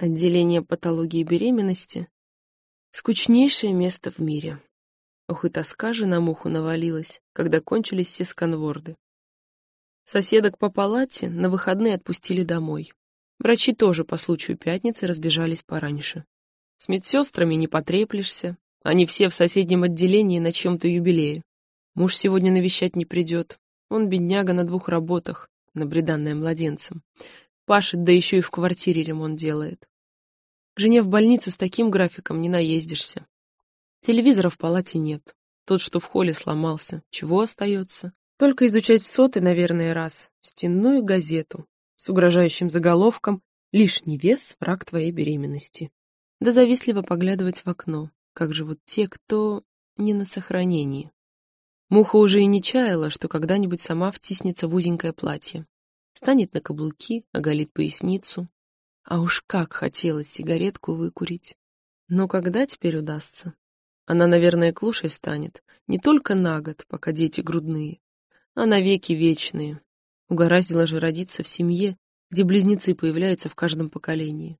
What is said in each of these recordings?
Отделение патологии беременности — скучнейшее место в мире. Ох, и тоска же на муху навалилась, когда кончились все сканворды. Соседок по палате на выходные отпустили домой. Врачи тоже по случаю пятницы разбежались пораньше. С медсестрами не потреплешься, они все в соседнем отделении на чем-то юбилее. Муж сегодня навещать не придет, он бедняга на двух работах, набреданная младенцем. Пашет, да еще и в квартире ремонт делает. Жене в больницу с таким графиком не наездишься. Телевизора в палате нет. Тот, что в холле, сломался. Чего остается? Только изучать сотый, наверное, раз. Стенную газету с угрожающим заголовком «Лишний вес — враг твоей беременности». Да завистливо поглядывать в окно, как живут те, кто не на сохранении. Муха уже и не чаяла, что когда-нибудь сама втиснется в узенькое платье. Станет на каблуки, оголит поясницу, а уж как хотелось сигаретку выкурить. Но когда теперь удастся? Она, наверное, клушей станет, не только на год, пока дети грудные, а навеки вечные. Угораздило же родиться в семье, где близнецы появляются в каждом поколении.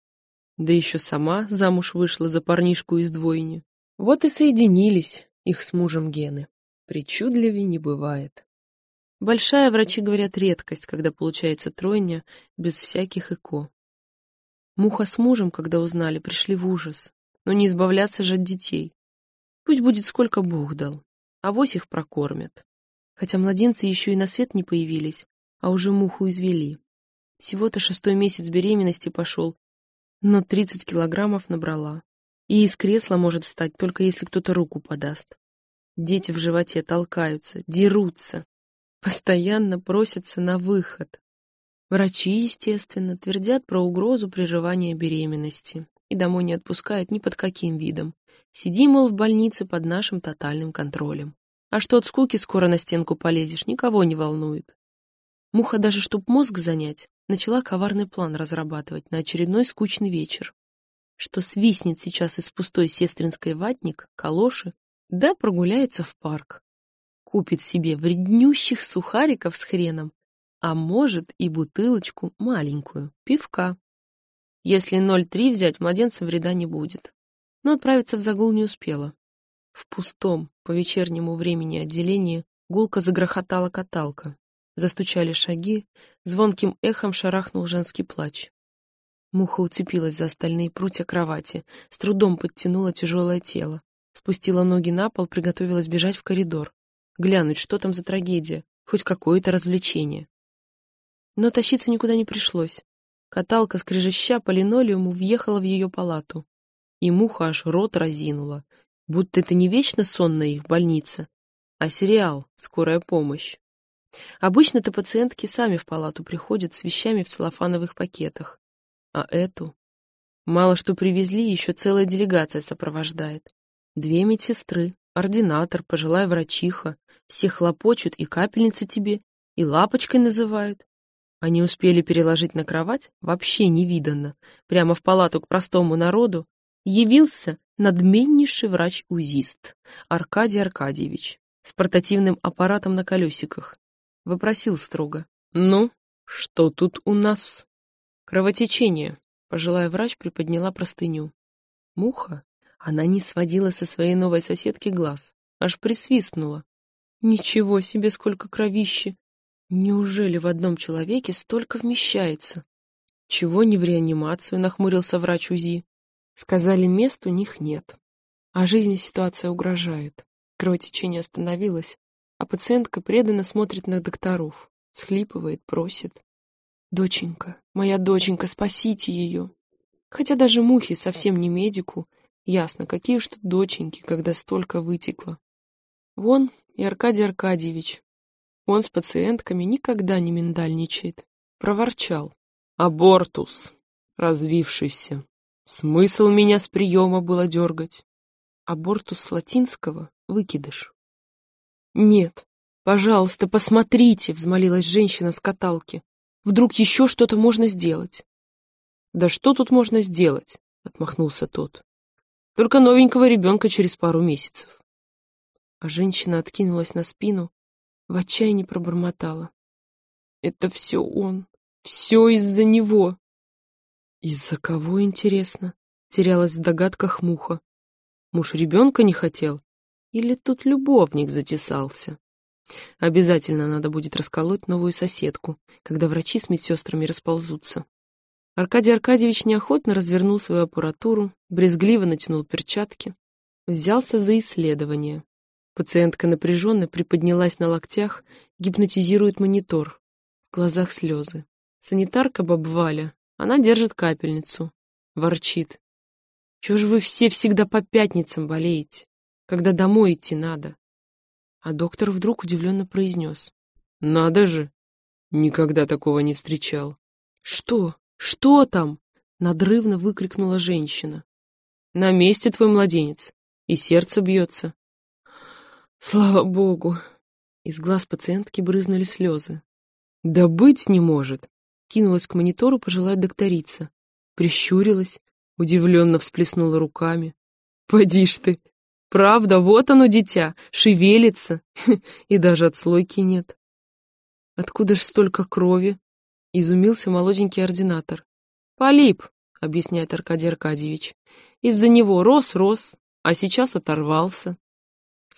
Да еще сама замуж вышла за парнишку из двойни. Вот и соединились их с мужем гены. Причудливее не бывает. Большая, врачи говорят, редкость, когда получается тройня без всяких ЭКО. Муха с мужем, когда узнали, пришли в ужас. Но не избавляться же от детей. Пусть будет сколько Бог дал. а Авось их прокормят. Хотя младенцы еще и на свет не появились, а уже муху извели. Всего-то шестой месяц беременности пошел, но 30 килограммов набрала. И из кресла может встать, только если кто-то руку подаст. Дети в животе толкаются, дерутся, постоянно просятся на выход. Врачи, естественно, твердят про угрозу прерывания беременности и домой не отпускают ни под каким видом. Сиди, мол, в больнице под нашим тотальным контролем. А что от скуки скоро на стенку полезешь, никого не волнует. Муха даже, чтоб мозг занять, начала коварный план разрабатывать на очередной скучный вечер. Что свистнет сейчас из пустой сестринской ватник, калоши, да прогуляется в парк. Купит себе вреднющих сухариков с хреном а может и бутылочку маленькую, пивка. Если 0,3 взять, младенцам вреда не будет. Но отправиться в загул не успела. В пустом, по вечернему времени отделении гулко загрохотала каталка. Застучали шаги, звонким эхом шарахнул женский плач. Муха уцепилась за остальные прутья кровати, с трудом подтянула тяжелое тело, спустила ноги на пол, приготовилась бежать в коридор, глянуть, что там за трагедия, хоть какое-то развлечение. Но тащиться никуда не пришлось. Каталка, скрежеща по линолеуму, въехала в ее палату. И муха аж рот разинула, будто это не вечно сонная их больница, а сериал «Скорая помощь». Обычно-то пациентки сами в палату приходят с вещами в целлофановых пакетах. А эту? Мало что привезли, еще целая делегация сопровождает. Две медсестры, ординатор, пожилая врачиха. Все хлопочут, и капельницы тебе, и лапочкой называют. Они успели переложить на кровать, вообще невиданно, прямо в палату к простому народу, явился надменнейший врач-узист Аркадий Аркадьевич с портативным аппаратом на колесиках. Выпросил строго. «Ну, что тут у нас?» «Кровотечение», — пожилая врач приподняла простыню. Муха, она не сводила со своей новой соседки глаз, аж присвистнула. «Ничего себе, сколько кровищи! Неужели в одном человеке столько вмещается? Чего не в реанимацию, нахмурился врач УЗИ. Сказали, мест у них нет. А жизни ситуация угрожает. Кровотечение остановилось, а пациентка преданно смотрит на докторов, схлипывает, просит. «Доченька, моя доченька, спасите ее!» Хотя даже мухи, совсем не медику, ясно, какие уж тут доченьки, когда столько вытекло. Вон и Аркадий Аркадьевич, он с пациентками никогда не миндальничает. Проворчал. Абортус. Развившийся. Смысл меня с приема было дергать. Абортус с латинского — выкидыш. Нет, пожалуйста, посмотрите, взмолилась женщина с каталки. Вдруг еще что-то можно сделать. Да что тут можно сделать? Отмахнулся тот. Только новенького ребенка через пару месяцев. А женщина откинулась на спину, в отчаянии пробормотала. Это все он. Все из-за него. Из-за кого, интересно? Терялась в догадках муха. Муж ребенка не хотел? Или тут любовник затесался? Обязательно надо будет расколоть новую соседку, когда врачи с медсестрами расползутся. Аркадий Аркадьевич неохотно развернул свою аппаратуру, брезгливо натянул перчатки, взялся за исследование. Пациентка напряженно приподнялась на локтях, гипнотизирует монитор. В глазах слезы. Санитарка бабваля, она держит капельницу. Ворчит. Чего же вы все всегда по пятницам болеете, когда домой идти надо? А доктор вдруг удивленно произнес. «Надо же! Никогда такого не встречал». «Что? Что там?» — надрывно выкрикнула женщина. «На месте твой младенец, и сердце бьется». «Слава богу!» Из глаз пациентки брызнули слезы. «Да быть не может!» Кинулась к монитору пожилая докторица. Прищурилась, удивленно всплеснула руками. «Поди ж ты! Правда, вот оно, дитя, шевелится, и даже отслойки нет. Откуда ж столько крови? Изумился молоденький ординатор. Полип, объясняет Аркадий Аркадьевич. Из-за него рос-рос, а сейчас оторвался.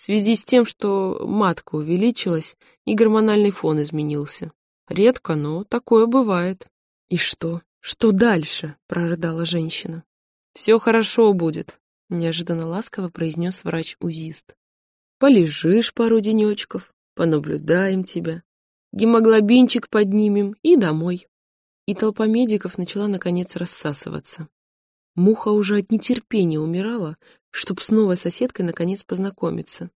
В связи с тем, что матка увеличилась и гормональный фон изменился. Редко, но такое бывает. И что? Что дальше? прорыдала женщина. Все хорошо будет, неожиданно ласково произнес врач-узист. Полежишь пару денечков, понаблюдаем тебя, гемоглобинчик поднимем и домой. И толпа медиков начала наконец рассасываться. Муха уже от нетерпения умирала, чтоб с новой соседкой наконец познакомиться.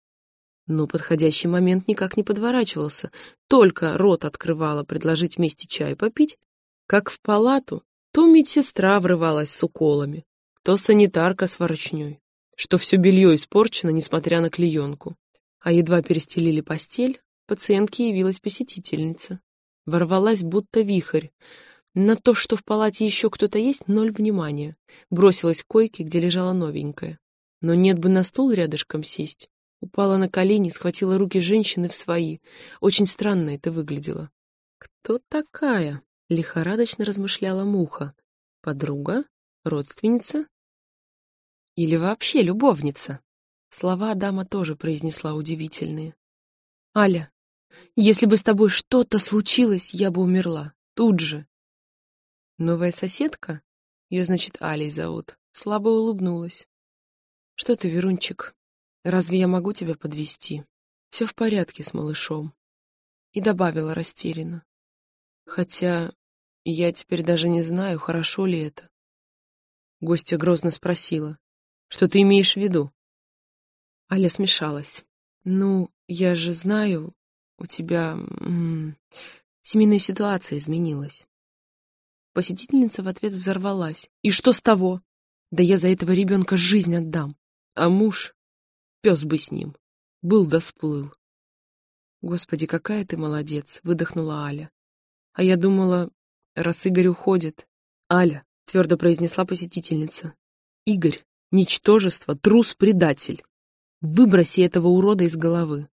Но подходящий момент никак не подворачивался, только рот открывала предложить вместе чай попить, как в палату то медсестра врывалась с уколами, то санитарка с ворочней, что все белье испорчено, несмотря на клеенку. А едва перестелили постель, пациентке явилась посетительница. Ворвалась будто вихрь. На то, что в палате еще кто-то есть, ноль внимания. Бросилась к койке, где лежала новенькая. Но нет бы на стул рядышком сесть. Упала на колени, схватила руки женщины в свои. Очень странно это выглядело. «Кто такая?» — лихорадочно размышляла муха. «Подруга? Родственница? Или вообще любовница. Слова дама тоже произнесла удивительные. «Аля, если бы с тобой что-то случилось, я бы умерла. Тут же». Новая соседка, ее, значит, Алей зовут, слабо улыбнулась. «Что ты, Верунчик, разве я могу тебя подвести? Все в порядке с малышом». И добавила растерянно. «Хотя я теперь даже не знаю, хорошо ли это». Гостья грозно спросила. Что ты имеешь в виду? Аля смешалась. Ну, я же знаю, у тебя семейная ситуация изменилась. Посетительница в ответ взорвалась. И что с того? Да я за этого ребенка жизнь отдам. А муж, пес бы с ним, был да сплыл. Господи, какая ты молодец, выдохнула Аля. А я думала, раз Игорь уходит. Аля, твердо произнесла посетительница. Игорь Ничтожество, трус, предатель. Выброси этого урода из головы.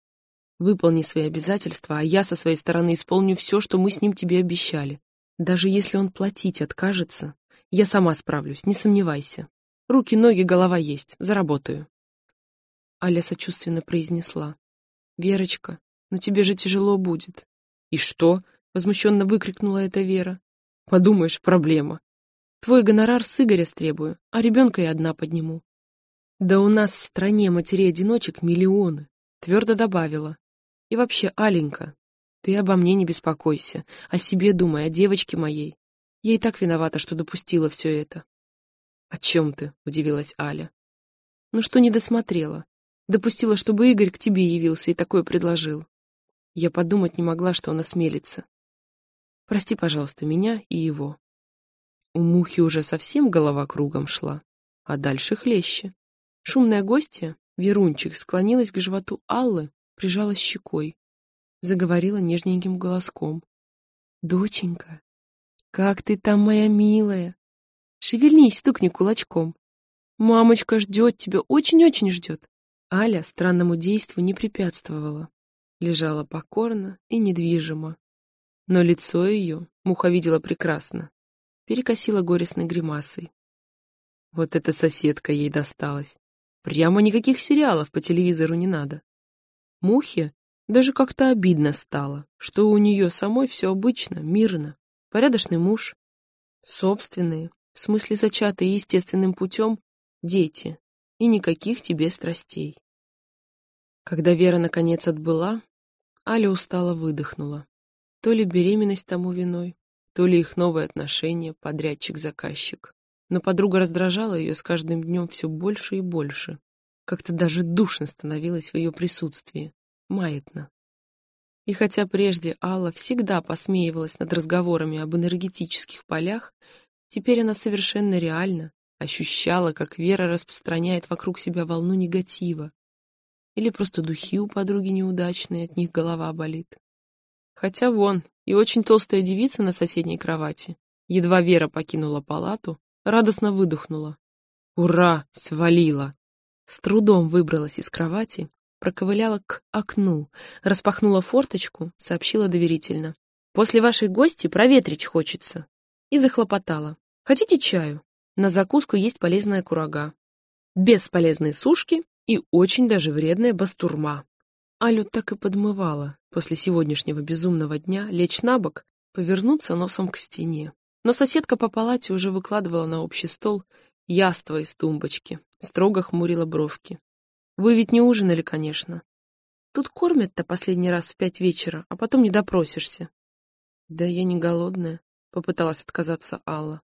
Выполни свои обязательства, а я со своей стороны исполню все, что мы с ним тебе обещали. Даже если он платить откажется, я сама справлюсь, не сомневайся. Руки, ноги, голова есть, заработаю. Аля сочувственно произнесла. «Верочка, но тебе же тяжело будет». «И что?» — возмущенно выкрикнула эта Вера. «Подумаешь, проблема. Твой гонорар с Игоря стребую, а ребенка я одна подниму. Да у нас в стране матерей-одиночек миллионы, твердо добавила. И вообще, Аленька, ты обо мне не беспокойся, о себе думай, о девочке моей. Я и так виновата, что допустила все это. О чем ты? Удивилась Аля. Ну что не досмотрела? Допустила, чтобы Игорь к тебе явился и такое предложил. Я подумать не могла, что он осмелится. Прости, пожалуйста, меня и его. У мухи уже совсем голова кругом шла, а дальше хлеще. Шумная гостья, Верунчик, склонилась к животу Аллы, прижалась щекой. Заговорила нежненьким голоском. «Доченька, как ты там, моя милая? Шевельнись, стукни кулачком. Мамочка ждет тебя, очень-очень ждет». Аля странному действу не препятствовала. Лежала покорно и недвижимо. Но лицо ее муха видела прекрасно перекосила горестной гримасой. Вот эта соседка ей досталась. Прямо никаких сериалов по телевизору не надо. Мухе даже как-то обидно стало, что у нее самой все обычно, мирно. Порядочный муж, собственные, в смысле зачатые естественным путем, дети, и никаких тебе страстей. Когда Вера наконец отбыла, Аля устало выдохнула. То ли беременность тому виной, то ли их новые отношения, подрядчик-заказчик. Но подруга раздражала ее с каждым днем все больше и больше. Как-то даже душно становилось в ее присутствии. Маятно. И хотя прежде Алла всегда посмеивалась над разговорами об энергетических полях, теперь она совершенно реально ощущала, как Вера распространяет вокруг себя волну негатива. Или просто духи у подруги неудачные, от них голова болит. Хотя вон, и очень толстая девица на соседней кровати, едва Вера покинула палату, радостно выдохнула. «Ура! Свалила!» С трудом выбралась из кровати, проковыляла к окну, распахнула форточку, сообщила доверительно. «После вашей гости проветрить хочется». И захлопотала. «Хотите чаю? На закуску есть полезная курага. Без полезной сушки и очень даже вредная бастурма». Алю так и подмывала после сегодняшнего безумного дня лечь на бок, повернуться носом к стене. Но соседка по палате уже выкладывала на общий стол яство из тумбочки, строго хмурила бровки. Вы ведь не ужинали, конечно. Тут кормят-то последний раз в пять вечера, а потом не допросишься. Да я не голодная, попыталась отказаться Алла.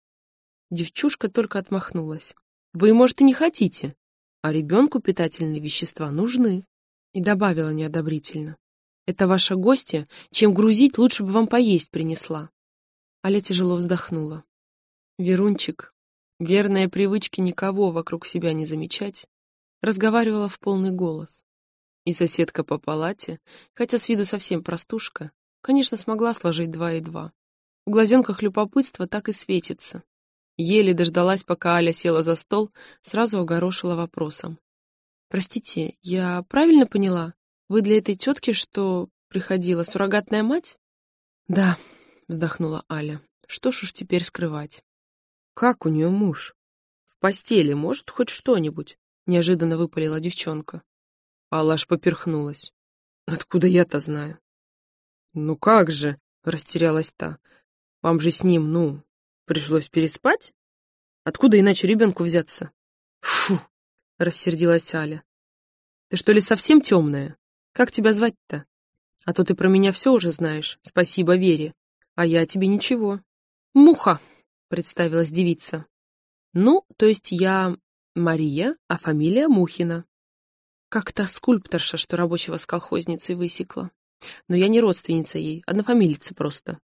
Девчушка только отмахнулась. Вы, может, и не хотите, а ребенку питательные вещества нужны. И добавила неодобрительно. Это ваша гостья, чем грузить, лучше бы вам поесть принесла. Аля тяжело вздохнула. Верунчик, верная привычки никого вокруг себя не замечать, разговаривала в полный голос. И соседка по палате, хотя с виду совсем простушка, конечно, смогла сложить два и два. В глазенках любопытства так и светится. Еле дождалась, пока Аля села за стол, сразу огорошила вопросом. «Простите, я правильно поняла? Вы для этой тетки, что приходила, суррогатная мать?» «Да», — вздохнула Аля. «Что ж уж теперь скрывать?» «Как у нее муж? В постели может хоть что-нибудь?» — неожиданно выпалила девчонка. Алла аж поперхнулась. «Откуда я-то знаю?» «Ну как же?» — растерялась та. «Вам же с ним, ну, пришлось переспать? Откуда иначе ребенку взяться?» «Фу!» — рассердилась Аля. «Ты что ли совсем темная? Как тебя звать-то? А то ты про меня все уже знаешь, спасибо Вере. А я тебе ничего». «Муха!» — представилась девица. «Ну, то есть я Мария, а фамилия Мухина. Как та скульпторша, что рабочего с колхозницей высекла. Но я не родственница ей, однофамилица просто.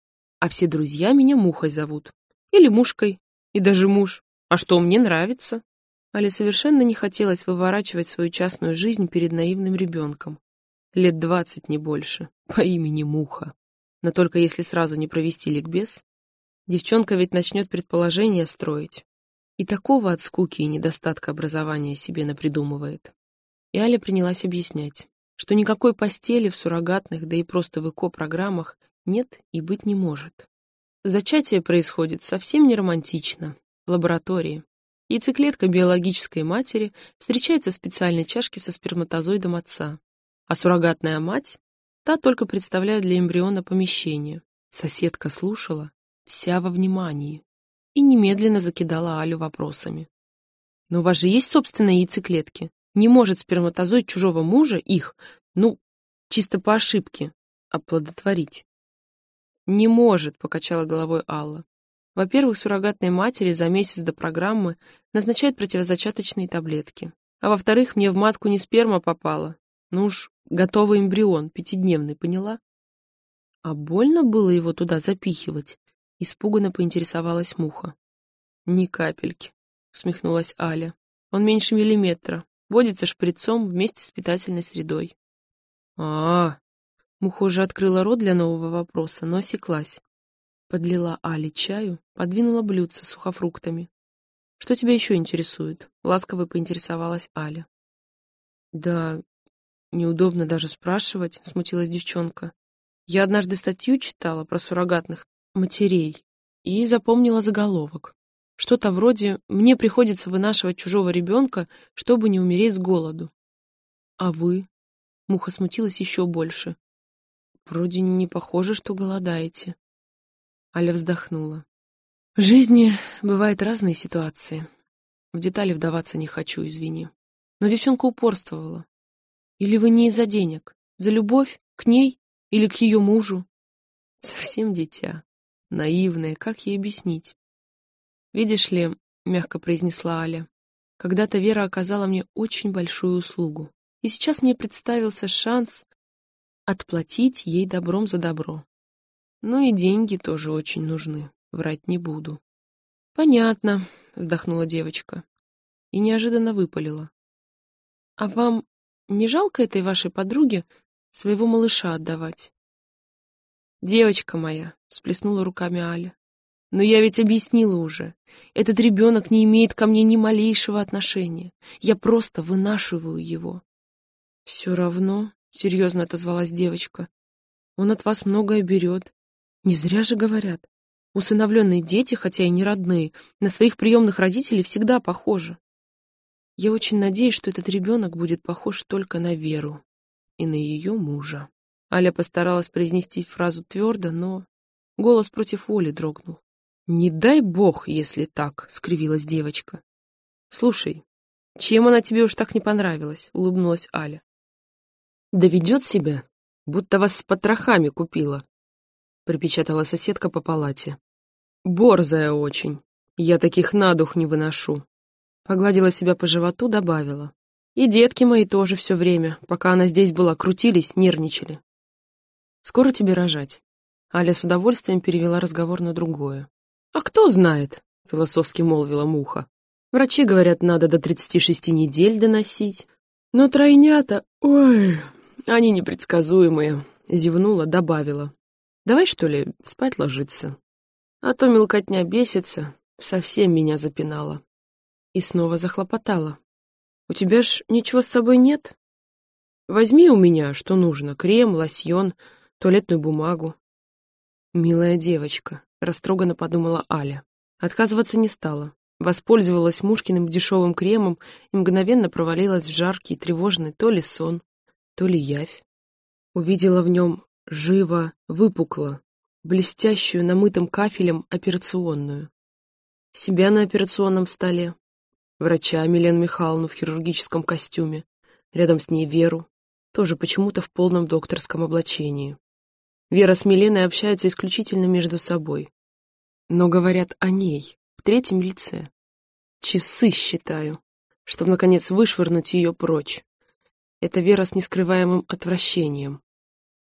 А все друзья меня Мухой зовут. Или Мушкой. И даже муж. А что, мне нравится. Але совершенно не хотелось выворачивать свою частную жизнь перед наивным ребенком. Лет двадцать, не больше. По имени Муха. Но только если сразу не провести ликбез, девчонка ведь начнет предположения строить. И такого от скуки и недостатка образования себе напридумывает. И Аля принялась объяснять, что никакой постели в суррогатных, да и просто в ЭКО-программах нет и быть не может. Зачатие происходит совсем не романтично, в лаборатории. Яйцеклетка биологической матери встречается в специальной чашке со сперматозоидом отца, а суррогатная мать, та только представляет для эмбриона помещение. Соседка слушала, вся во внимании и немедленно закидала Алю вопросами. «Но у вас же есть собственные яйцеклетки? Не может сперматозоид чужого мужа их, ну, чисто по ошибке, оплодотворить?» «Не может», — покачала головой Алла. «Во-первых, суррогатной матери за месяц до программы назначают противозачаточные таблетки. А во-вторых, мне в матку не сперма попала. Ну уж, готовый эмбрион, пятидневный, поняла?» А больно было его туда запихивать? Испуганно поинтересовалась Муха. «Ни капельки», — усмехнулась Аля. «Он меньше миллиметра. Водится шприцом вместе с питательной средой». А, -а, а Муха уже открыла рот для нового вопроса, но осеклась. Подлила Але чаю, подвинула блюдце с сухофруктами. «Что тебя еще интересует?» — ласково поинтересовалась Аля. «Да, неудобно даже спрашивать», — смутилась девчонка. «Я однажды статью читала про суррогатных матерей. и запомнила заголовок. Что-то вроде «Мне приходится вынашивать чужого ребенка, чтобы не умереть с голоду». «А вы?» Муха смутилась еще больше. «Вроде не похоже, что голодаете». Аля вздохнула. В жизни бывают разные ситуации. В детали вдаваться не хочу, извини. Но девчонка упорствовала. Или вы не из-за денег? За любовь? К ней? Или к ее мужу? Совсем дитя. Наивная, как ей объяснить? Видишь ли, мягко произнесла Аля, когда-то Вера оказала мне очень большую услугу. И сейчас мне представился шанс отплатить ей добром за добро. Ну и деньги тоже очень нужны. Врать не буду. Понятно, вздохнула девочка и неожиданно выпалила. А вам не жалко этой вашей подруге своего малыша отдавать? Девочка моя, всплеснула руками Аля. Но я ведь объяснила уже. Этот ребенок не имеет ко мне ни малейшего отношения. Я просто вынашиваю его. Все равно, серьезно отозвалась девочка, он от вас многое берет. Не зря же говорят. Усыновленные дети, хотя и не родные, на своих приемных родителей всегда похожи. Я очень надеюсь, что этот ребенок будет похож только на Веру и на ее мужа. Аля постаралась произнести фразу твердо, но голос против воли дрогнул. «Не дай бог, если так», — скривилась девочка. «Слушай, чем она тебе уж так не понравилась?» — улыбнулась Аля. «Да ведет себя, будто вас с потрохами купила», — припечатала соседка по палате. Борзая очень. Я таких на дух не выношу. Погладила себя по животу, добавила. И детки мои тоже все время, пока она здесь была, крутились, нервничали. Скоро тебе рожать. Аля с удовольствием перевела разговор на другое. А кто знает, философски молвила Муха. Врачи говорят, надо до 36 недель доносить. Но тройнята, ой, они непредсказуемые. Зевнула, добавила. Давай, что ли, спать ложиться. А то мелкотня бесится, совсем меня запинала. И снова захлопотала. «У тебя ж ничего с собой нет? Возьми у меня, что нужно, крем, лосьон, туалетную бумагу». «Милая девочка», — растроганно подумала Аля. Отказываться не стала. Воспользовалась Мушкиным дешевым кремом и мгновенно провалилась в жаркий, тревожный то ли сон, то ли явь. Увидела в нем живо, выпукло, блестящую намытым кафелем операционную. Себя на операционном столе, врача Милену Михайловну в хирургическом костюме, рядом с ней Веру, тоже почему-то в полном докторском облачении. Вера с Миленой общаются исключительно между собой. Но говорят о ней, в третьем лице. Часы считаю, чтобы, наконец, вышвырнуть ее прочь. Это Вера с нескрываемым отвращением.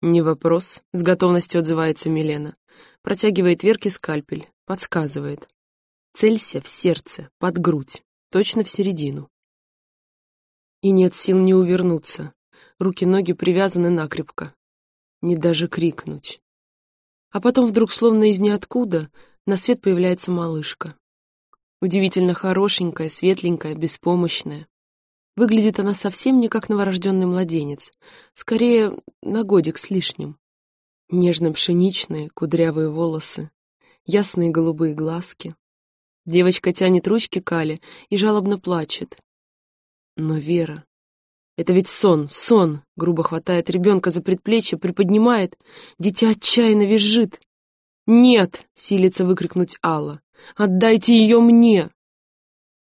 «Не вопрос», — с готовностью отзывается Милена. Протягивает Верке скальпель, подсказывает. Целься в сердце, под грудь, точно в середину. И нет сил не увернуться. Руки-ноги привязаны накрепко. Не даже крикнуть. А потом вдруг, словно из ниоткуда, на свет появляется малышка. Удивительно хорошенькая, светленькая, беспомощная. Выглядит она совсем не как новорожденный младенец, скорее на годик с лишним. Нежно-пшеничные, кудрявые волосы, ясные голубые глазки. Девочка тянет ручки Кали и жалобно плачет. Но Вера... Это ведь сон, сон! Грубо хватает ребенка за предплечье, приподнимает. Дитя отчаянно визжит. «Нет!» — силится выкрикнуть Алла. «Отдайте ее мне!»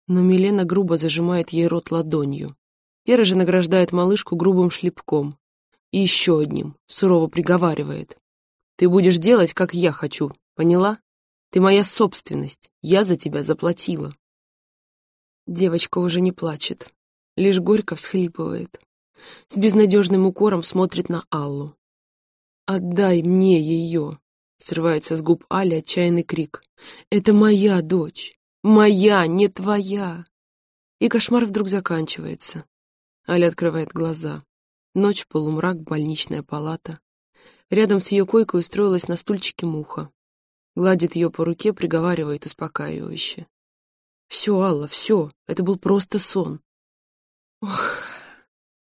Но Милена грубо зажимает ей рот ладонью. Вера же награждает малышку грубым шлепком. И еще одним, сурово приговаривает. «Ты будешь делать, как я хочу, поняла? Ты моя собственность, я за тебя заплатила». Девочка уже не плачет, лишь горько всхлипывает. С безнадежным укором смотрит на Аллу. «Отдай мне ее!» — срывается с губ Али отчаянный крик. «Это моя дочь! Моя, не твоя. И кошмар вдруг заканчивается. Аля открывает глаза. Ночь, полумрак, больничная палата. Рядом с ее койкой устроилась на стульчике муха. Гладит ее по руке, приговаривает успокаивающе. «Все, Алла, все, это был просто сон». Ох,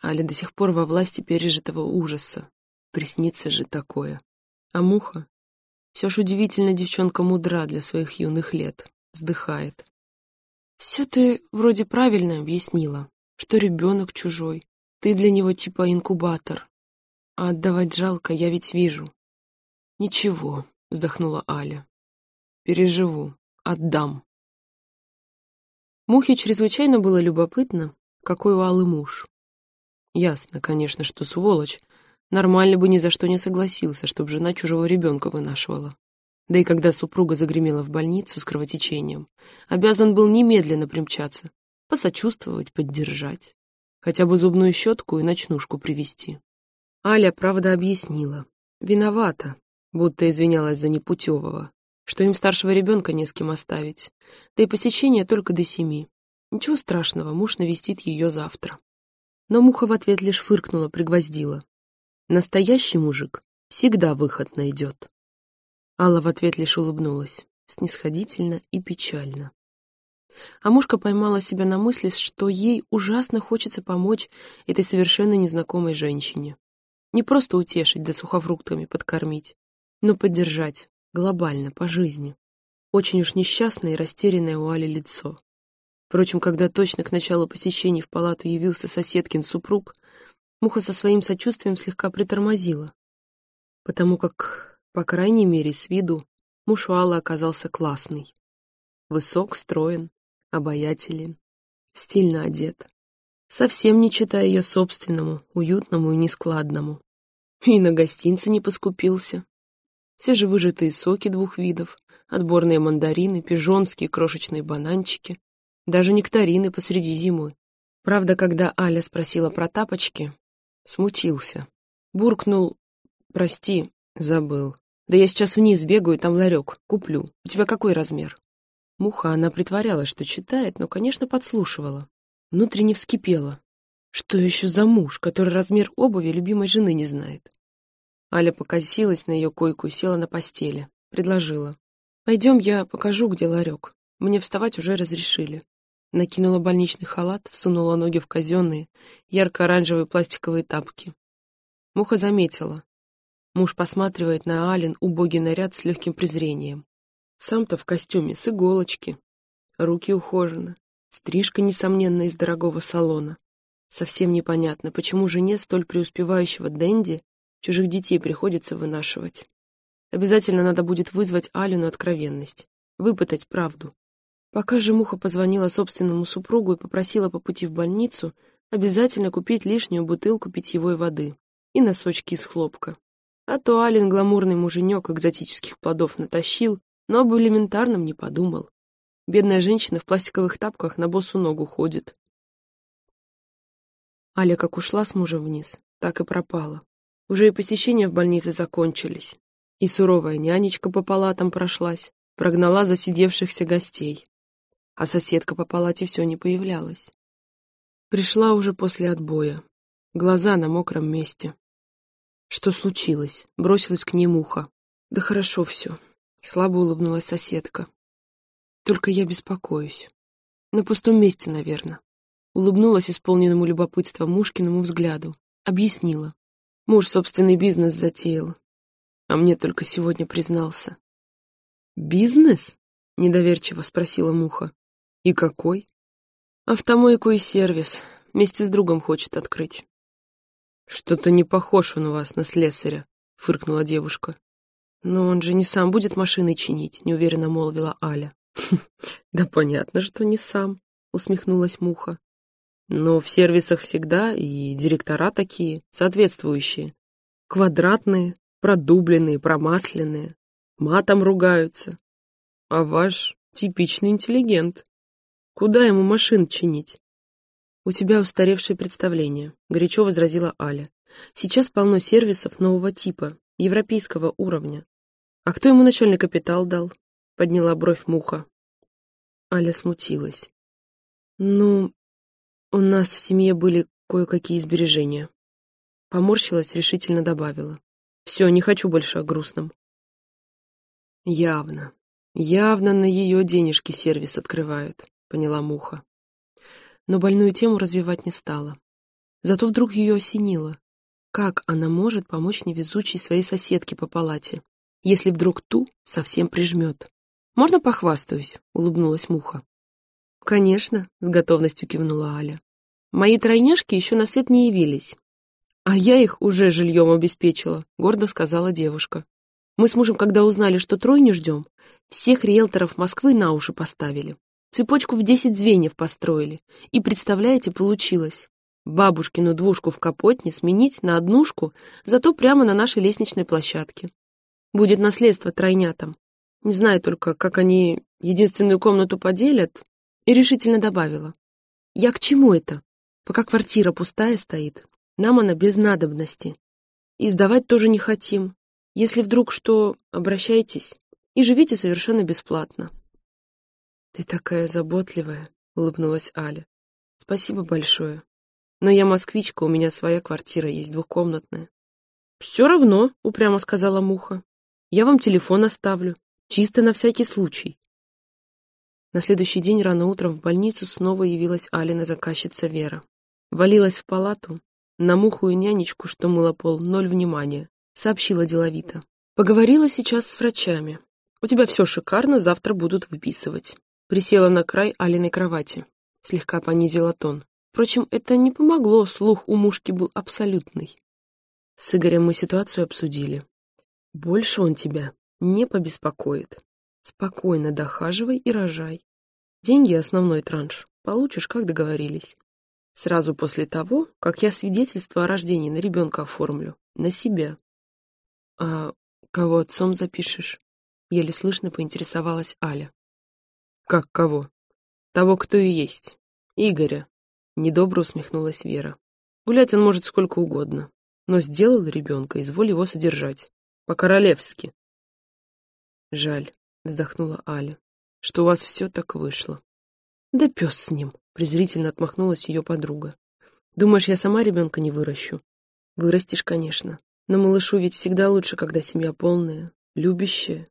Аля до сих пор во власти пережитого ужаса. Приснится же такое. А муха? Все ж удивительно девчонка мудра для своих юных лет. Вздыхает. Все ты вроде правильно объяснила, что ребенок чужой. Ты для него типа инкубатор. А отдавать жалко, я ведь вижу. Ничего, вздохнула Аля. Переживу, отдам. Мухе чрезвычайно было любопытно, какой у Аллы муж. Ясно, конечно, что сволочь. Нормально бы ни за что не согласился, чтобы жена чужого ребенка вынашивала. Да и когда супруга загремела в больницу с кровотечением, обязан был немедленно примчаться, посочувствовать, поддержать. Хотя бы зубную щетку и ночнушку привезти. Аля, правда, объяснила. Виновата, будто извинялась за непутевого, что им старшего ребенка не с кем оставить. Да и посещение только до семи. Ничего страшного, муж навестит ее завтра. Но Муха в ответ лишь фыркнула, пригвоздила. Настоящий мужик всегда выход найдет. Алла в ответ лишь улыбнулась, снисходительно и печально. А мушка поймала себя на мысли, что ей ужасно хочется помочь этой совершенно незнакомой женщине. Не просто утешить да сухофруктами подкормить, но поддержать, глобально, по жизни. Очень уж несчастное и растерянное у Али лицо. Впрочем, когда точно к началу посещений в палату явился соседкин супруг, Муха со своим сочувствием слегка притормозила, потому как, по крайней мере, с виду, Аллы оказался классный. Высок, строен, обаятелен, стильно одет. Совсем не читая ее собственному, уютному и нескладному. И на гостинце не поскупился. Свежевыжатые соки двух видов, отборные мандарины, пижонские крошечные бананчики, даже нектарины посреди зимы. Правда, когда Аля спросила про тапочки, смутился. Буркнул «Прости, забыл. Да я сейчас вниз бегаю, там ларек, куплю. У тебя какой размер?» Муха, она притворялась, что читает, но, конечно, подслушивала. Внутренне вскипела. Что еще за муж, который размер обуви любимой жены не знает? Аля покосилась на ее койку и села на постели. Предложила. «Пойдем, я покажу, где ларек. Мне вставать уже разрешили». Накинула больничный халат, всунула ноги в казенные, ярко-оранжевые пластиковые тапки. Муха заметила. Муж посматривает на Ален убогий наряд с легким презрением. Сам-то в костюме с иголочки. Руки ухожены. Стрижка, несомненно, из дорогого салона. Совсем непонятно, почему жене столь преуспевающего Дэнди чужих детей приходится вынашивать. Обязательно надо будет вызвать Алю на откровенность, выпытать правду. Пока же Муха позвонила собственному супругу и попросила по пути в больницу обязательно купить лишнюю бутылку питьевой воды и носочки из хлопка. А то Ален гламурный муженек экзотических плодов натащил, но об элементарном не подумал. Бедная женщина в пластиковых тапках на босу ногу ходит. Аля как ушла с мужем вниз, так и пропала. Уже и посещения в больнице закончились. И суровая нянечка по палатам прошлась, прогнала засидевшихся гостей. А соседка по палате все не появлялась. Пришла уже после отбоя. Глаза на мокром месте. Что случилось? Бросилась к ней муха. Да хорошо все. Слабо улыбнулась соседка. Только я беспокоюсь. На пустом месте, наверное. Улыбнулась исполненному любопытства Мушкиному взгляду. Объяснила. Муж собственный бизнес затеял. А мне только сегодня признался. «Бизнес?» — недоверчиво спросила Муха. «И какой?» «Автомойку и сервис. Вместе с другом хочет открыть». «Что-то не похож он у вас на слесаря», — фыркнула девушка. «Но он же не сам будет машины чинить», — неуверенно молвила Аля. «Да понятно, что не сам», — усмехнулась Муха. «Но в сервисах всегда и директора такие, соответствующие. Квадратные, продубленные, промасленные, матом ругаются. А ваш типичный интеллигент. Куда ему машин чинить?» «У тебя устаревшее представление», — горячо возразила Аля. «Сейчас полно сервисов нового типа, европейского уровня. «А кто ему начальный капитал дал?» — подняла бровь муха. Аля смутилась. «Ну, у нас в семье были кое-какие сбережения». Поморщилась, решительно добавила. «Все, не хочу больше о грустном». «Явно, явно на ее денежки сервис открывают», — поняла муха. Но больную тему развивать не стала. Зато вдруг ее осенило. Как она может помочь невезучей своей соседке по палате? если вдруг ту совсем прижмет. «Можно похвастаюсь?» — улыбнулась Муха. «Конечно», — с готовностью кивнула Аля. «Мои тройняшки еще на свет не явились». «А я их уже жильем обеспечила», — гордо сказала девушка. «Мы с мужем, когда узнали, что тройню ждем, всех риэлторов Москвы на уши поставили. Цепочку в десять звеньев построили. И, представляете, получилось. Бабушкину двушку в Капотне сменить на однушку, зато прямо на нашей лестничной площадке. Будет наследство тройнятам. Не знаю только, как они единственную комнату поделят, и решительно добавила. «Я к чему это? Пока квартира пустая стоит, нам она без надобности. И сдавать тоже не хотим. Если вдруг что, обращайтесь и живите совершенно бесплатно». «Ты такая заботливая», — улыбнулась Аля. «Спасибо большое. Но я москвичка, у меня своя квартира есть, двухкомнатная». «Все равно», — упрямо сказала Муха. «Я вам телефон оставлю, чисто на всякий случай. На следующий день рано утром в больницу снова явилась Алина заказчица Вера. Валилась в палату, на муху и нянечку, что мыла пол, ноль внимания. Сообщила деловито. Поговорила сейчас с врачами. У тебя все шикарно, завтра будут выписывать. Присела на край Алиной кровати. Слегка понизила тон. Впрочем, это не помогло, слух у мушки был абсолютный. С Игорем мы ситуацию обсудили. Больше он тебя не побеспокоит. Спокойно дохаживай и рожай. Деньги — основной транш. Получишь, как договорились. Сразу после того, как я свидетельство о рождении на ребенка оформлю. На себя. А кого отцом запишешь? Еле слышно поинтересовалась Аля. Как кого? Того, кто и есть. Игоря. Недобро усмехнулась Вера. Гулять он может сколько угодно. Но сделал ребенка, изволь его содержать. По-королевски. Жаль. — вздохнула Аля, — что у вас все так вышло. Да пес с ним, — презрительно отмахнулась ее подруга. Думаешь, я сама ребенка не выращу? Вырастешь, конечно, но малышу ведь всегда лучше, когда семья полная, любящая.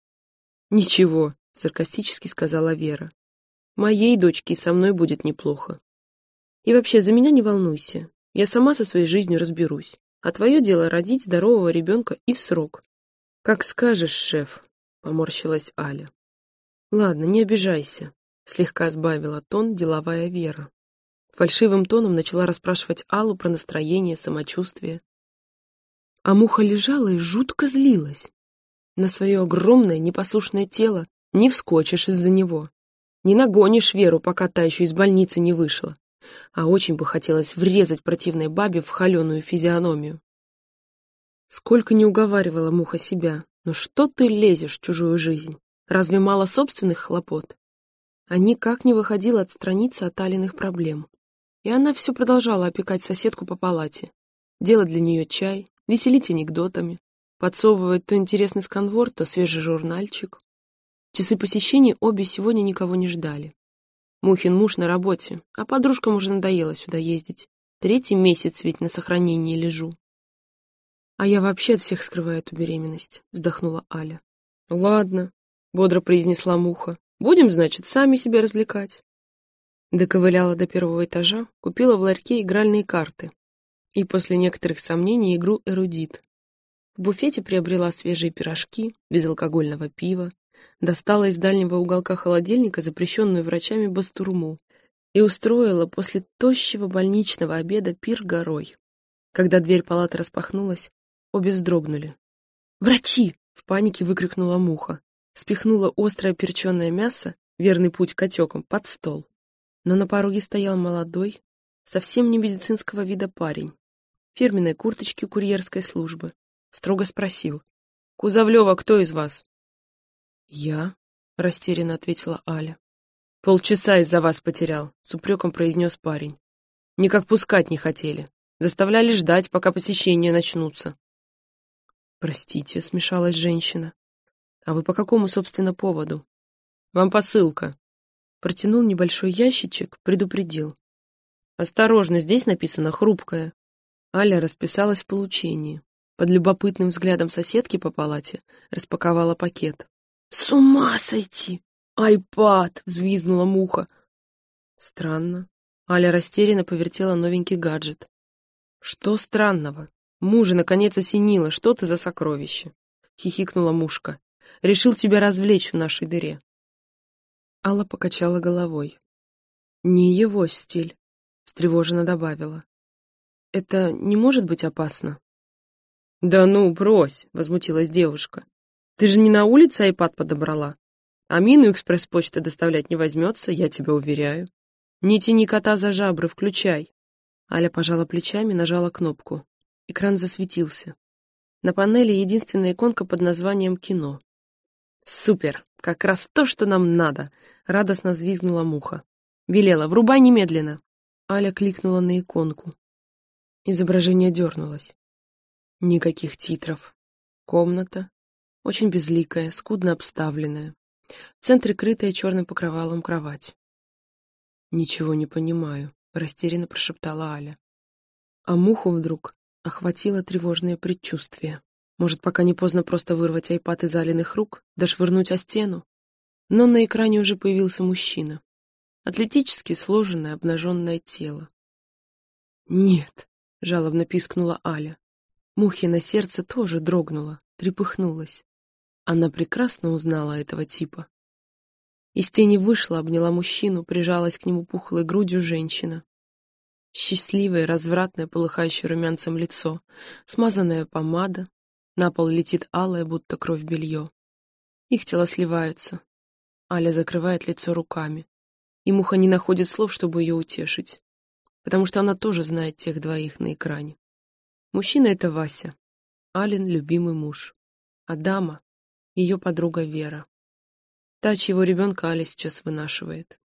Ничего, — саркастически сказала Вера. Моей дочке со мной будет неплохо. И вообще, за меня не волнуйся. Я сама со своей жизнью разберусь. А твое дело родить здорового ребенка и в срок. Как скажешь, шеф, — поморщилась Аля. «Ладно, не обижайся», — слегка сбавила тон деловая Вера. Фальшивым тоном начала расспрашивать Аллу про настроение, самочувствие. А муха лежала и жутко злилась. На свое огромное непослушное тело не вскочишь из-за него. Не нагонишь Веру, пока та еще из больницы не вышла. А очень бы хотелось врезать противной бабе в холеную физиономию. Сколько не уговаривала муха себя, но что ты лезешь в чужую жизнь? Разве мало собственных хлопот? А никак не выходила отстраниться от Алиных проблем. И она все продолжала опекать соседку по палате. Делать для нее чай, веселить анекдотами, подсовывать то интересный сканвор, то свежий журнальчик. Часы посещений обе сегодня никого не ждали. Мухин муж на работе, а подружкам уже надоело сюда ездить. Третий месяц ведь на сохранении лежу. «А я вообще от всех скрываю эту беременность», — вздохнула Аля. «Ладно», — бодро произнесла Муха. «Будем, значит, сами себя развлекать». Доковыляла до первого этажа, купила в ларьке игральные карты. И после некоторых сомнений игру «Эрудит». В буфете приобрела свежие пирожки, безалкогольного пива, достала из дальнего уголка холодильника запрещенную врачами бастурму и устроила после тощего больничного обеда пир горой. Когда дверь палаты распахнулась, Обе вздрогнули. «Врачи!» — в панике выкрикнула муха. Спихнула острое перченое мясо, верный путь к отекам, под стол. Но на пороге стоял молодой, совсем не медицинского вида парень. Фирменной курточки курьерской службы. Строго спросил. «Кузовлева, кто из вас?» «Я», — растерянно ответила Аля. «Полчаса из-за вас потерял», — с упреком произнес парень. «Никак пускать не хотели. Заставляли ждать, пока посещения начнутся. «Простите», — смешалась женщина. «А вы по какому, собственно, поводу?» «Вам посылка». Протянул небольшой ящичек, предупредил. «Осторожно, здесь написано «хрупкая». Аля расписалась в получении. Под любопытным взглядом соседки по палате распаковала пакет. «С ума сойти! Айпад!» — взвизгнула муха. «Странно». Аля растерянно повертела новенький гаджет. «Что странного? Мужа, наконец, осенило. Что ты за сокровище? хихикнула мушка. «Решил тебя развлечь в нашей дыре». Алла покачала головой. «Не его стиль», — встревоженно добавила. «Это не может быть опасно?» «Да ну, брось!» — возмутилась девушка. «Ты же не на улице айпад подобрала. А мину экспресс-почта доставлять не возьмется, я тебя уверяю. Не тяни кота за жабры, включай». Аля пожала плечами, нажала кнопку. Экран засветился. На панели единственная иконка под названием «Кино». «Супер! Как раз то, что нам надо!» — радостно взвизгнула муха. «Велела, врубай немедленно!» Аля кликнула на иконку. Изображение дернулось. Никаких титров. Комната. Очень безликая, скудно обставленная. В центре крытая черным покрывалом кровать. «Ничего не понимаю», — растерянно прошептала Аля. А муху вдруг охватило тревожное предчувствие. Может, пока не поздно просто вырвать айпад из Алиных рук, да швырнуть о стену? Но на экране уже появился мужчина. Атлетически сложенное обнаженное тело. «Нет», — жалобно пискнула Аля. Мухина сердце тоже дрогнуло, трепыхнулось. Она прекрасно узнала этого типа. Из тени вышла, обняла мужчину, прижалась к нему пухлой грудью женщина. Счастливое, развратное, полыхающее румянцем лицо, смазанная помада, на пол летит алое, будто кровь белье. Их тела сливаются. Аля закрывает лицо руками. И муха не находит слов, чтобы ее утешить потому что она тоже знает тех двоих на экране. Мужчина — это Вася, Ален — любимый муж, а дама — ее подруга Вера. Та, чьего ребенка Аля сейчас вынашивает.